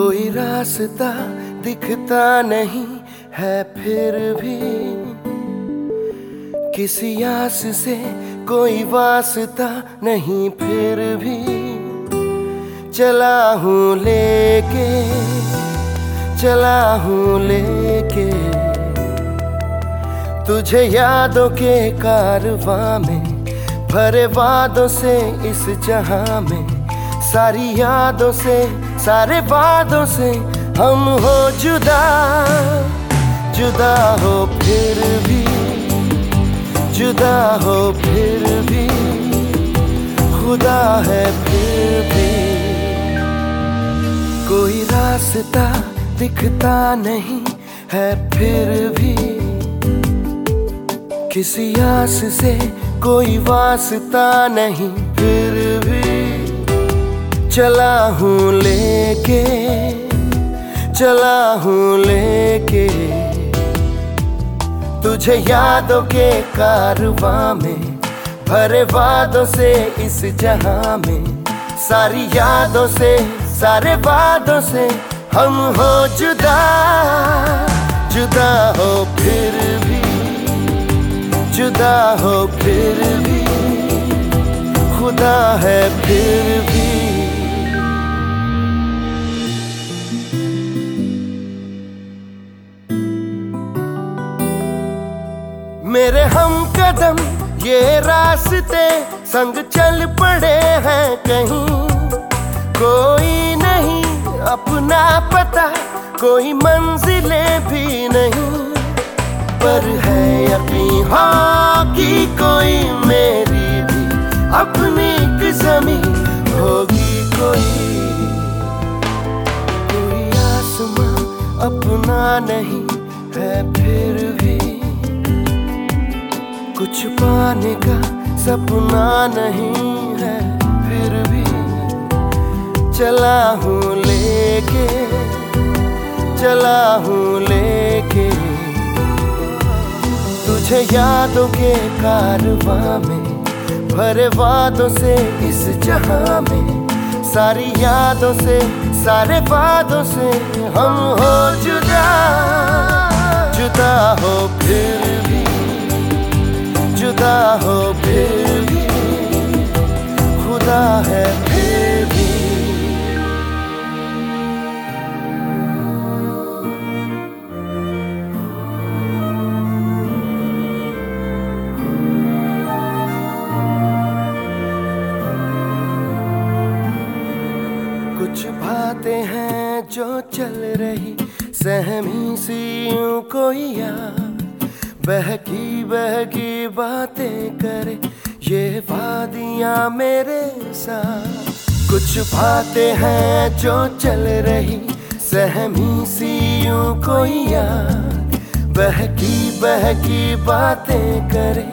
कोई रास्ता दिखता नहीं है फिर भी। किसी आस से कोई वास्ता नहीं फिर भी। चला हूँ लेके, चला हूँ लेके। तुझे यादों के कारवां में, भरे वादों से इस जहाँ में। सारी यादों से, सारे वादों से हम हो जुदा। जुदा हो फिर भी, जुदा हो फिर भी, खुदा है फिर भी। कोई रास्ता दिखता नहीं है फिर भी। किसी आस से कोई वास्ता नहीं फिर चला हूँ लेके, चला हूँ लेके। तुझे यादों के कारवां में, भरे वादों से इस जहाँ में। सारी यादों से, सारे वादों से हम हो जुदा जुदा हो फिर भी, जुदा हो फिर भी। खुदा है फिर भी मेरे हम कदम, ये रास्ते संग चल पड़े हैं कहीं। कोई नहीं अपना पता, कोई मंजिले भी नहीं। पर है यकीन हाँ कि कोई मेरी भी अपनी किस्मी। होगी कोई कोई आसमां अपना नहीं, है फिर भी कुछ पाने का सपना नहीं है, फिर भी चला हूँ लेके, चला हूँ लेके। तुझे यादों के कारवां में, भरे वादों से इस जहाँ में। सारी यादों से, सारे वादों से हम हो जुदा जुदा हो फिर भी। जुदा हो फिर खुदा है कुछ बातें हैं जो चल रही, सहमी सी कोई यार बहकी बहकी बातें करे, ये वादियाँ मेरे साथ। कुछ बातें हैं जो चल रही, सहमी सी यूँ कोई यार बहकी बहकी बातें करे,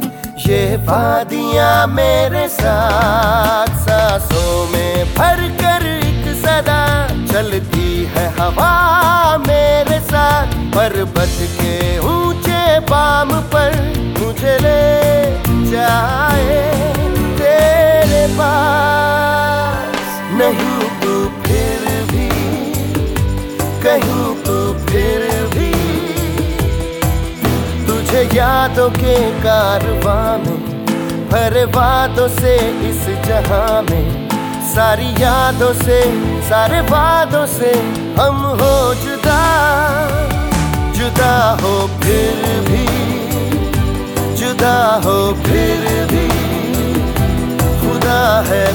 ये वादियाँ मेरे साथ। सांसों में भर कर एक सदा चलती है हवा मेरे साथ। पर्वत के ऊँचे बाम पर मुझे ले जाए। तेरे पास नहीं तू फिर भी, कहीं तू फिर भी। तुझे यादों के कारवां में भरे वादों से इस जहाँ में, सारी यादों से, सारे वादों से हम हो जुदा। जुदा हो फिर भी जुदा हो फिर भी खुदा है